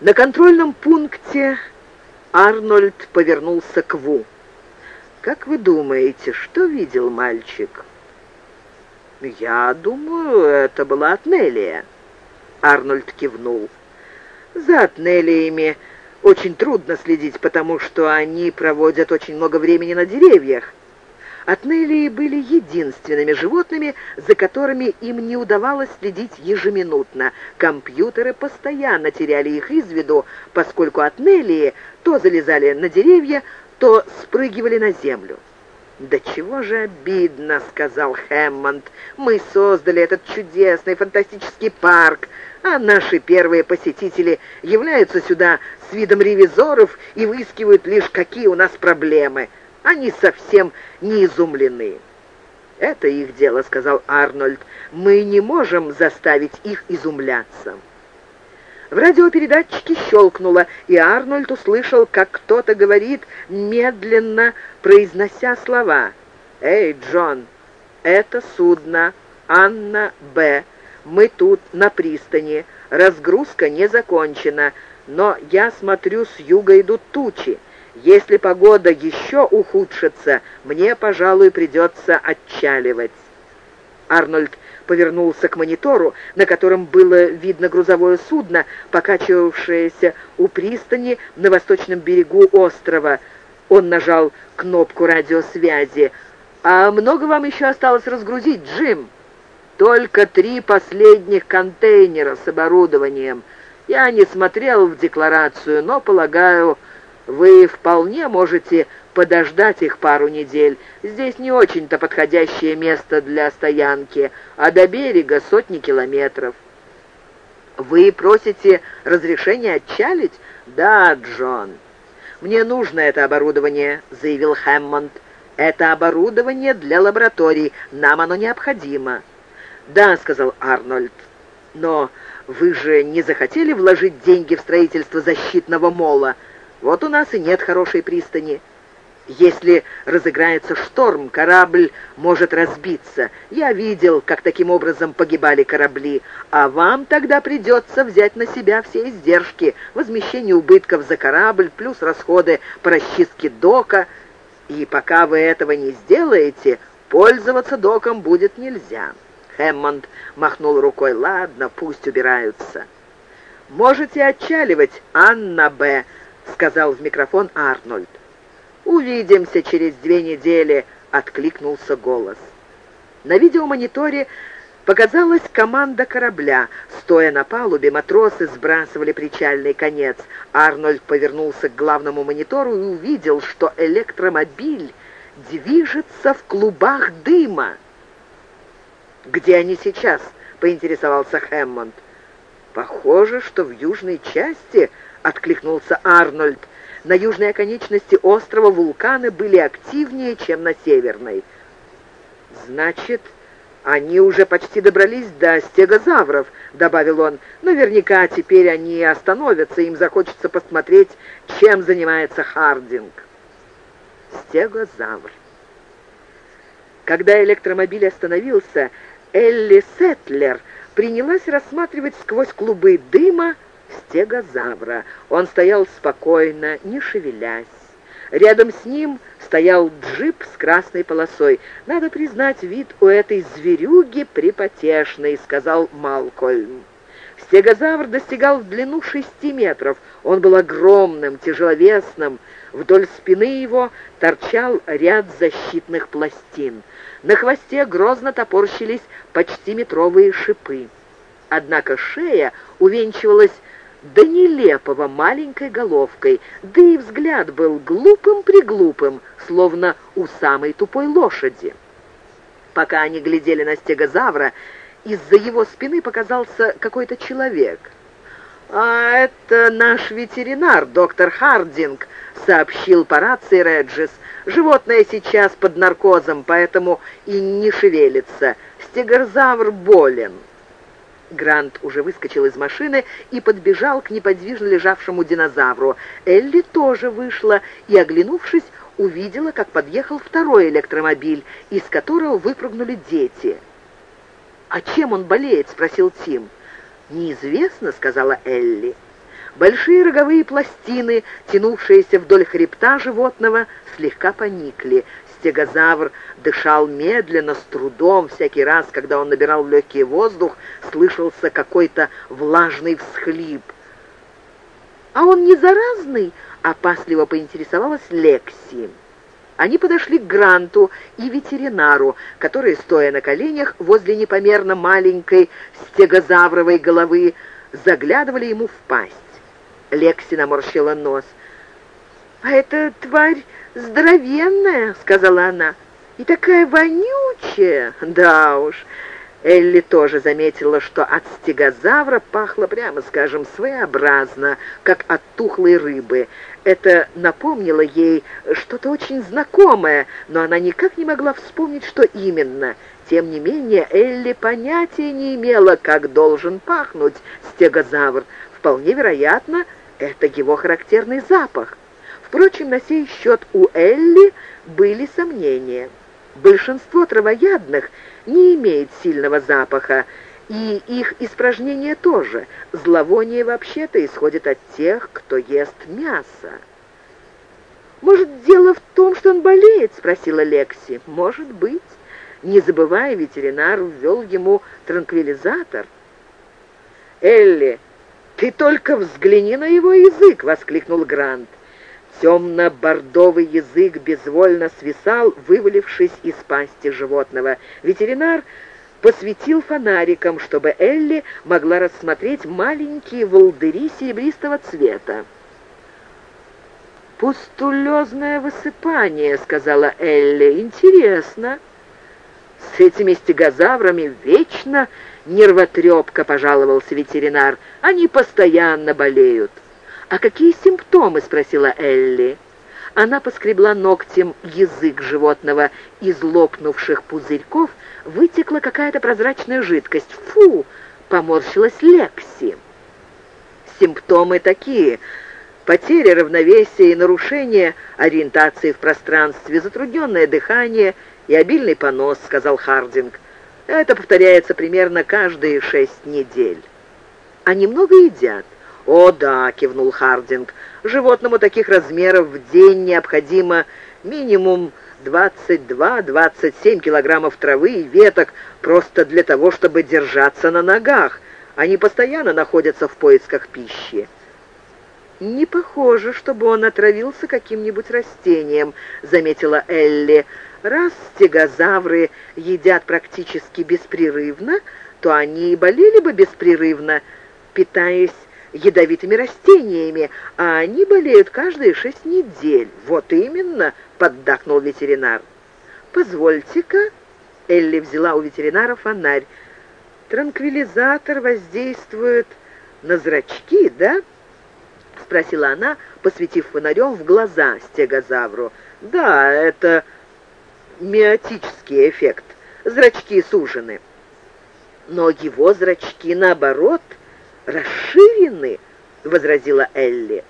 На контрольном пункте Арнольд повернулся к Ву. «Как вы думаете, что видел мальчик?» «Я думаю, это была Атнелия». Арнольд кивнул. «За Атнелиями очень трудно следить, потому что они проводят очень много времени на деревьях. Отнелии были единственными животными, за которыми им не удавалось следить ежеминутно. Компьютеры постоянно теряли их из виду, поскольку отнелии то залезали на деревья, то спрыгивали на землю. «Да чего же обидно», — сказал Хэммонд. «Мы создали этот чудесный фантастический парк, а наши первые посетители являются сюда с видом ревизоров и выискивают лишь, какие у нас проблемы». Они совсем не изумлены. «Это их дело», — сказал Арнольд. «Мы не можем заставить их изумляться». В радиопередатчике щелкнуло, и Арнольд услышал, как кто-то говорит, медленно произнося слова. «Эй, Джон, это судно Анна Б. Мы тут, на пристани. Разгрузка не закончена, но я смотрю, с юга идут тучи. Если погода еще ухудшится, мне, пожалуй, придется отчаливать». Арнольд повернулся к монитору, на котором было видно грузовое судно, покачивавшееся у пристани на восточном берегу острова. Он нажал кнопку радиосвязи. «А много вам еще осталось разгрузить, Джим?» «Только три последних контейнера с оборудованием. Я не смотрел в декларацию, но, полагаю, вы вполне можете подождать их пару недель. Здесь не очень-то подходящее место для стоянки, а до берега сотни километров. Вы просите разрешения отчалить? Да, Джон. Мне нужно это оборудование, заявил Хэммонд. Это оборудование для лабораторий. Нам оно необходимо. Да, сказал Арнольд. Но вы же не захотели вложить деньги в строительство защитного мола? Вот у нас и нет хорошей пристани. Если разыграется шторм, корабль может разбиться. Я видел, как таким образом погибали корабли, а вам тогда придется взять на себя все издержки, возмещение убытков за корабль, плюс расходы по расчистке дока. И пока вы этого не сделаете, пользоваться доком будет нельзя». Хэммонд махнул рукой. «Ладно, пусть убираются». «Можете отчаливать, Анна Б., — сказал в микрофон Арнольд. «Увидимся через две недели», — откликнулся голос. На видеомониторе показалась команда корабля. Стоя на палубе, матросы сбрасывали причальный конец. Арнольд повернулся к главному монитору и увидел, что электромобиль движется в клубах дыма. «Где они сейчас?» — поинтересовался Хэммонд. «Похоже, что в южной части», — откликнулся Арнольд. «На южной оконечности острова вулканы были активнее, чем на северной». «Значит, они уже почти добрались до стегозавров», — добавил он. «Наверняка теперь они остановятся, им захочется посмотреть, чем занимается Хардинг». Стегозавр. Когда электромобиль остановился, Элли Сетлер принялась рассматривать сквозь клубы дыма стегозавра. Он стоял спокойно, не шевелясь. Рядом с ним стоял джип с красной полосой. «Надо признать, вид у этой зверюги припотешный», — сказал Малкольм. Стегозавр достигал в длину шести метров. Он был огромным, тяжеловесным. Вдоль спины его торчал ряд защитных пластин. На хвосте грозно топорщились почти метровые шипы. Однако шея увенчивалась до нелепого маленькой головкой, да и взгляд был глупым-приглупым, словно у самой тупой лошади. Пока они глядели на стегозавра, из-за его спины показался какой-то человек. «А это наш ветеринар, доктор Хардинг», — сообщил по рации Реджис. «Животное сейчас под наркозом, поэтому и не шевелится. Стегозавр болен». Грант уже выскочил из машины и подбежал к неподвижно лежавшему динозавру. Элли тоже вышла и, оглянувшись, увидела, как подъехал второй электромобиль, из которого выпрыгнули дети. «А чем он болеет?» — спросил Тим. «Неизвестно», — сказала Элли. Большие роговые пластины, тянувшиеся вдоль хребта животного, слегка поникли. Стегозавр дышал медленно, с трудом. Всякий раз, когда он набирал в легкий воздух, слышался какой-то влажный всхлип. «А он не заразный?» — опасливо поинтересовалась Лекси. Они подошли к Гранту и ветеринару, которые, стоя на коленях возле непомерно маленькой стегозавровой головы, заглядывали ему в пасть. Лекси наморщила нос. «А эта тварь здоровенная», — сказала она, — «и такая вонючая». «Да уж». Элли тоже заметила, что от стегозавра пахло, прямо скажем, своеобразно, как от тухлой рыбы. Это напомнило ей что-то очень знакомое, но она никак не могла вспомнить, что именно. Тем не менее, Элли понятия не имела, как должен пахнуть стегозавр. Вполне вероятно, это его характерный запах. Впрочем, на сей счет у Элли были сомнения. Большинство травоядных не имеет сильного запаха, и их испражнения тоже. Зловоние вообще-то исходит от тех, кто ест мясо. «Может, дело в том, что он болеет?» — спросила Лекси. «Может быть». Не забывая, ветеринар ввел ему транквилизатор. «Элли, ты только взгляни на его язык!» — воскликнул Грант. Темно-бордовый язык безвольно свисал, вывалившись из пасти животного. Ветеринар посветил фонариком, чтобы Элли могла рассмотреть маленькие волдыри серебристого цвета. «Пустулезное высыпание», — сказала Элли. «Интересно. С этими стегозаврами вечно нервотрепка», — пожаловался ветеринар. «Они постоянно болеют». «А какие симптомы?» — спросила Элли. Она поскребла ногтем язык животного. Из лопнувших пузырьков вытекла какая-то прозрачная жидкость. «Фу!» — поморщилась Лекси. Симптомы такие. Потеря равновесия и нарушение ориентации в пространстве, затрудненное дыхание и обильный понос, сказал Хардинг. Это повторяется примерно каждые шесть недель. Они много едят. «О, да», — кивнул Хардинг, — «животному таких размеров в день необходимо минимум 22-27 килограммов травы и веток просто для того, чтобы держаться на ногах. Они постоянно находятся в поисках пищи». «Не похоже, чтобы он отравился каким-нибудь растением», — заметила Элли. «Раз стегозавры едят практически беспрерывно, то они и болели бы беспрерывно, питаясь ядовитыми растениями, а они болеют каждые шесть недель. Вот именно, поддакнул ветеринар. Позвольте-ка, Элли взяла у ветеринара фонарь. Транквилизатор воздействует на зрачки, да? Спросила она, посветив фонарем в глаза стегозавру. Да, это миотический эффект. Зрачки сужены. Но его зрачки, наоборот, расширены», — возразила Элли.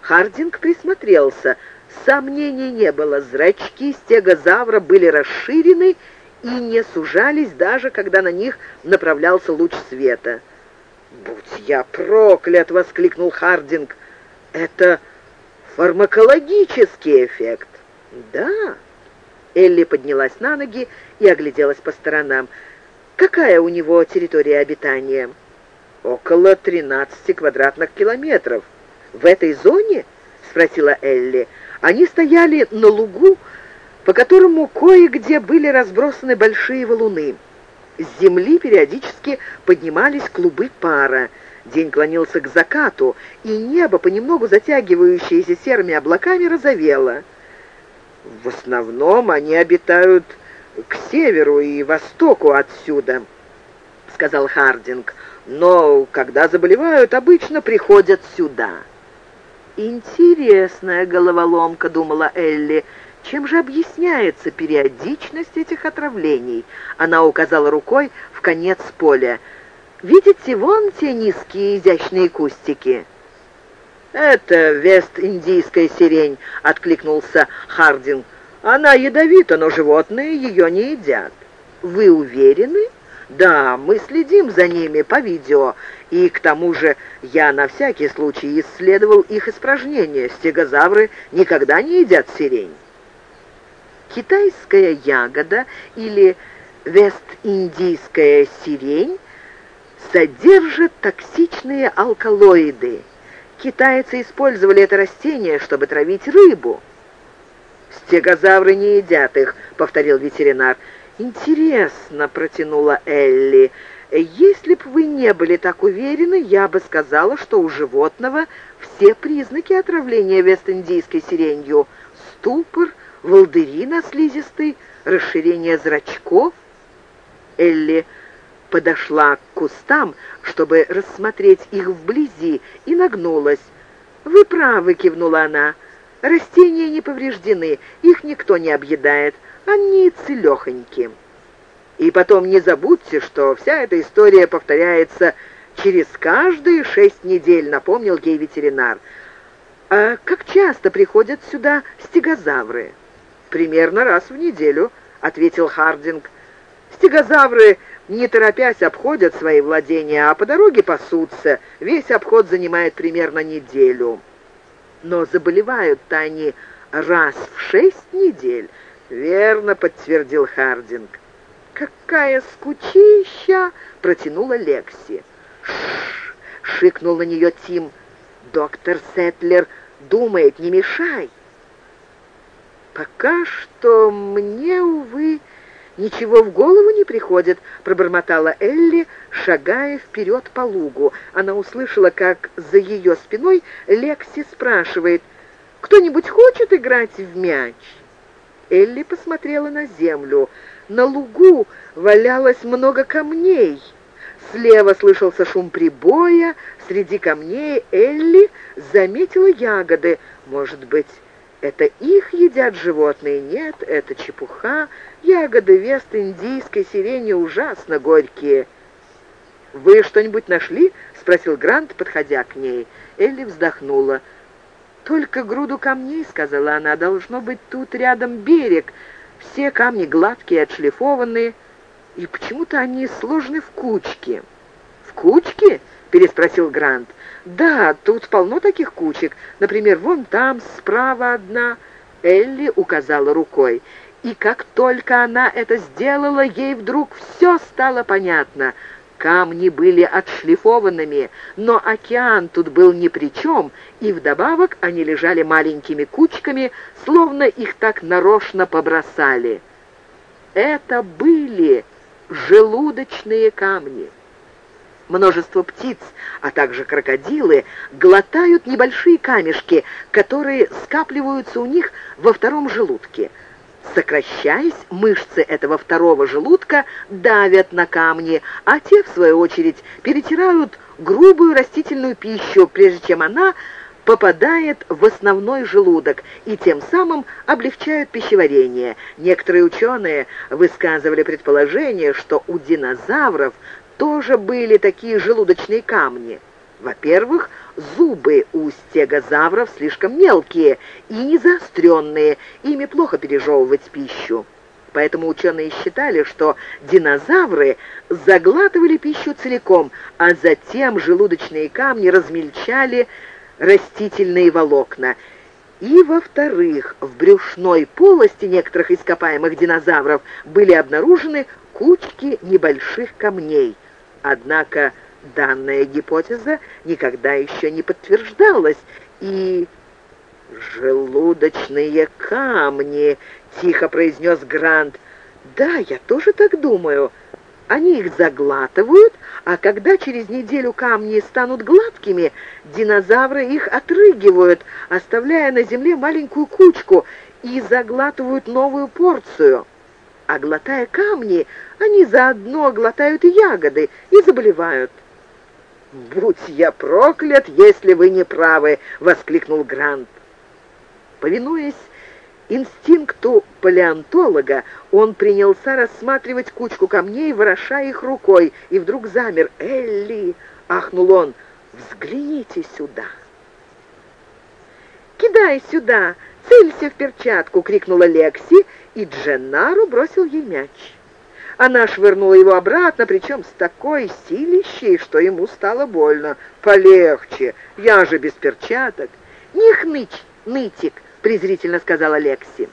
Хардинг присмотрелся. Сомнений не было, зрачки стегозавра были расширены и не сужались, даже когда на них направлялся луч света. «Будь я проклят!» — воскликнул Хардинг. «Это фармакологический эффект». «Да». Элли поднялась на ноги и огляделась по сторонам. «Какая у него территория обитания?» «Около 13 квадратных километров. В этой зоне?» — спросила Элли. Они стояли на лугу, по которому кое-где были разбросаны большие валуны. С земли периодически поднимались клубы пара. День клонился к закату, и небо, понемногу затягивающееся серыми облаками, розовело. В основном они обитают к северу и востоку отсюда, — сказал Хардинг но когда заболевают, обычно приходят сюда». «Интересная головоломка», — думала Элли. «Чем же объясняется периодичность этих отравлений?» Она указала рукой в конец поля. «Видите, вон те низкие изящные кустики?» «Это вест-индийская сирень», — откликнулся Хардинг. «Она ядовита, но животные ее не едят». «Вы уверены?» «Да, мы следим за ними по видео, и к тому же я на всякий случай исследовал их испражнения. Стегозавры никогда не едят сирень». Китайская ягода или вест-индийская сирень содержит токсичные алкалоиды. Китайцы использовали это растение, чтобы травить рыбу. «Стегозавры не едят их», — повторил ветеринар. «Интересно», — протянула Элли. «Если б вы не были так уверены, я бы сказала, что у животного все признаки отравления вест-индийской сиренью. Ступор, волдыри на слизистой, расширение зрачков». Элли подошла к кустам, чтобы рассмотреть их вблизи, и нагнулась. «Вы правы», — кивнула она. «Растения не повреждены, их никто не объедает, они целехоньки». И потом не забудьте, что вся эта история повторяется через каждые шесть недель, напомнил ей ветеринар. «А как часто приходят сюда стегозавры?» «Примерно раз в неделю», — ответил Хардинг. «Стегозавры не торопясь обходят свои владения, а по дороге пасутся. Весь обход занимает примерно неделю. Но заболевают-то они раз в шесть недель. Верно, подтвердил Хардинг. «Какая скучища!» — протянула Лекси. «Ш-ш-ш!» шикнул на нее Тим. «Доктор Сетлер думает, не мешай!» «Пока что мне, увы, «Ничего в голову не приходит», — пробормотала Элли, шагая вперед по лугу. Она услышала, как за ее спиной Лекси спрашивает, «Кто-нибудь хочет играть в мяч?» Элли посмотрела на землю. На лугу валялось много камней. Слева слышался шум прибоя, среди камней Элли заметила ягоды. Может быть, это их едят животные? Нет, это чепуха. Ягоды вест-индийской сирени ужасно горькие. «Вы что-нибудь нашли?» — спросил Грант, подходя к ней. Элли вздохнула. «Только груду камней», — сказала она, — «должно быть тут рядом берег. Все камни гладкие, отшлифованные, и почему-то они сложены в кучки». «В кучки?» — переспросил Грант. «Да, тут полно таких кучек. Например, вон там, справа одна». Элли указала рукой. И как только она это сделала, ей вдруг все стало понятно. Камни были отшлифованными, но океан тут был ни при чем, и вдобавок они лежали маленькими кучками, словно их так нарочно побросали. Это были желудочные камни. Множество птиц, а также крокодилы глотают небольшие камешки, которые скапливаются у них во втором желудке. Сокращаясь, мышцы этого второго желудка давят на камни, а те, в свою очередь, перетирают грубую растительную пищу, прежде чем она попадает в основной желудок и тем самым облегчают пищеварение. Некоторые ученые высказывали предположение, что у динозавров тоже были такие желудочные камни. Во-первых, зубы у стегозавров слишком мелкие и не заостренные, ими плохо пережевывать пищу. Поэтому ученые считали, что динозавры заглатывали пищу целиком, а затем желудочные камни размельчали растительные волокна. И, во-вторых, в брюшной полости некоторых ископаемых динозавров были обнаружены кучки небольших камней – Однако данная гипотеза никогда еще не подтверждалась, и... «Желудочные камни», — тихо произнес Грант. «Да, я тоже так думаю. Они их заглатывают, а когда через неделю камни станут гладкими, динозавры их отрыгивают, оставляя на земле маленькую кучку, и заглатывают новую порцию» а глотая камни, они заодно глотают и ягоды и заболевают. «Будь я проклят, если вы не правы!» — воскликнул Грант. Повинуясь инстинкту палеонтолога, он принялся рассматривать кучку камней, вороша их рукой, и вдруг замер. «Элли!» — ахнул он. «Взгляните сюда!» «Кидай сюда! Целься в перчатку!» — крикнула Лекси, и Дженнару бросил ей мяч. Она швырнула его обратно, причем с такой силищей, что ему стало больно. «Полегче, я же без перчаток». «Не хнычь, нытик», — презрительно сказала Лекси.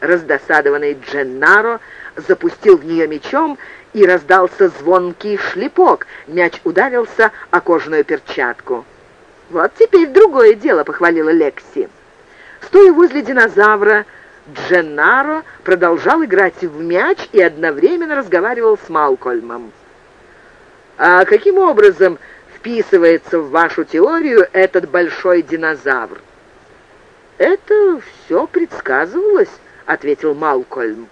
Раздосадованный Дженнаро запустил в нее мечом, и раздался звонкий шлепок. Мяч ударился о кожаную перчатку. «Вот теперь другое дело», — похвалила Лекси. Стоя возле динозавра, Дженнаро продолжал играть в мяч и одновременно разговаривал с Малкольмом. «А каким образом вписывается в вашу теорию этот большой динозавр?» «Это все предсказывалось», — ответил Малкольм.